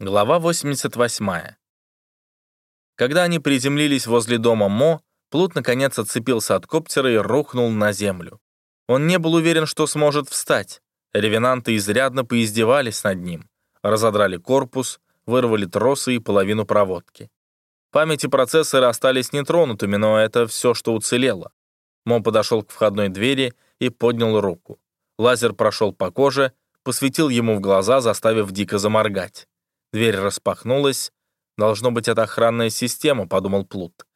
Глава 88. Когда они приземлились возле дома Мо, Плут наконец отцепился от коптера и рухнул на землю. Он не был уверен, что сможет встать. Ревенанты изрядно поиздевались над ним. Разодрали корпус, вырвали тросы и половину проводки. Память и процессоры остались нетронутыми, но это все, что уцелело. Мо подошел к входной двери и поднял руку. Лазер прошел по коже, посветил ему в глаза, заставив дико заморгать. Дверь распахнулась. «Должно быть, это охранная система», — подумал Плут.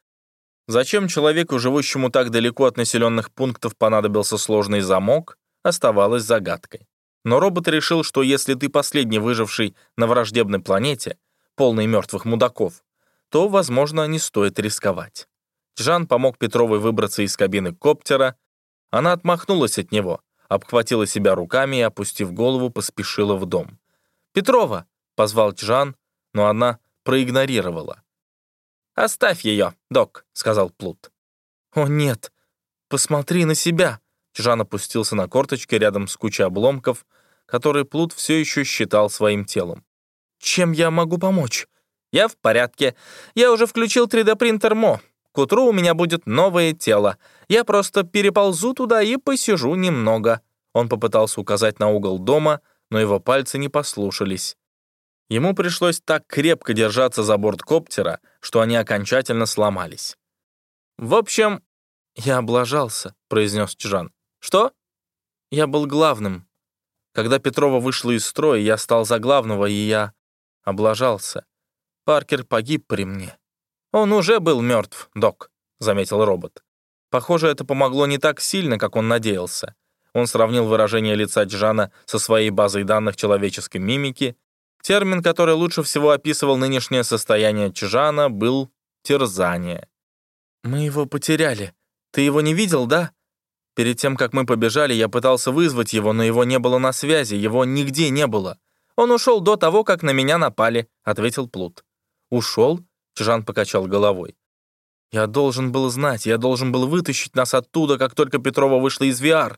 Зачем человеку, живущему так далеко от населенных пунктов, понадобился сложный замок, оставалось загадкой. Но робот решил, что если ты последний выживший на враждебной планете, полной мертвых мудаков, то, возможно, не стоит рисковать. Жан помог Петровой выбраться из кабины коптера. Она отмахнулась от него, обхватила себя руками и, опустив голову, поспешила в дом. «Петрова!» — позвал Джан, но она проигнорировала. «Оставь ее, док», — сказал Плут. «О, нет! Посмотри на себя!» Джан опустился на корточки рядом с кучей обломков, которые Плут все еще считал своим телом. «Чем я могу помочь?» «Я в порядке. Я уже включил 3D-принтер Мо. К утру у меня будет новое тело. Я просто переползу туда и посижу немного». Он попытался указать на угол дома, но его пальцы не послушались. Ему пришлось так крепко держаться за борт коптера, что они окончательно сломались. «В общем, я облажался», — произнес Чжан. «Что?» «Я был главным. Когда Петрова вышла из строя, я стал за главного, и я облажался. Паркер погиб при мне». «Он уже был мертв, док», — заметил робот. Похоже, это помогло не так сильно, как он надеялся. Он сравнил выражение лица Джана со своей базой данных человеческой мимики Термин, который лучше всего описывал нынешнее состояние Чжана, был «терзание». «Мы его потеряли. Ты его не видел, да? Перед тем, как мы побежали, я пытался вызвать его, но его не было на связи, его нигде не было. Он ушел до того, как на меня напали», — ответил Плут. «Ушел?» — Чжан покачал головой. «Я должен был знать, я должен был вытащить нас оттуда, как только Петрова вышла из VR.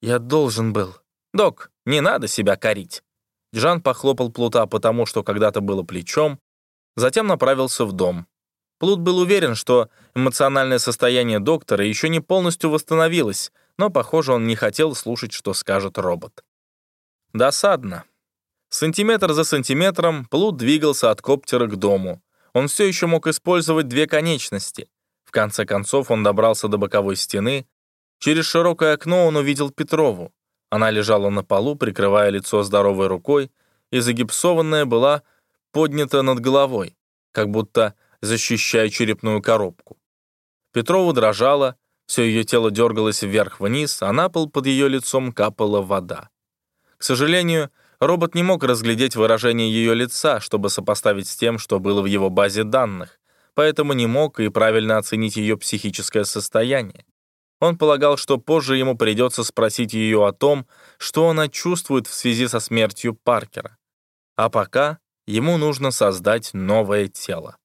Я должен был. Док, не надо себя корить». Джан похлопал Плута потому, что когда-то было плечом, затем направился в дом. Плут был уверен, что эмоциональное состояние доктора еще не полностью восстановилось, но, похоже, он не хотел слушать, что скажет робот. Досадно. Сантиметр за сантиметром Плут двигался от коптера к дому. Он все еще мог использовать две конечности. В конце концов он добрался до боковой стены. Через широкое окно он увидел Петрову. Она лежала на полу, прикрывая лицо здоровой рукой, и загипсованная была поднята над головой, как будто защищая черепную коробку. Петрова дрожала, все ее тело дергалось вверх-вниз, а на пол под ее лицом капала вода. К сожалению, робот не мог разглядеть выражение ее лица, чтобы сопоставить с тем, что было в его базе данных, поэтому не мог и правильно оценить ее психическое состояние. Он полагал, что позже ему придется спросить ее о том, что она чувствует в связи со смертью Паркера. А пока ему нужно создать новое тело.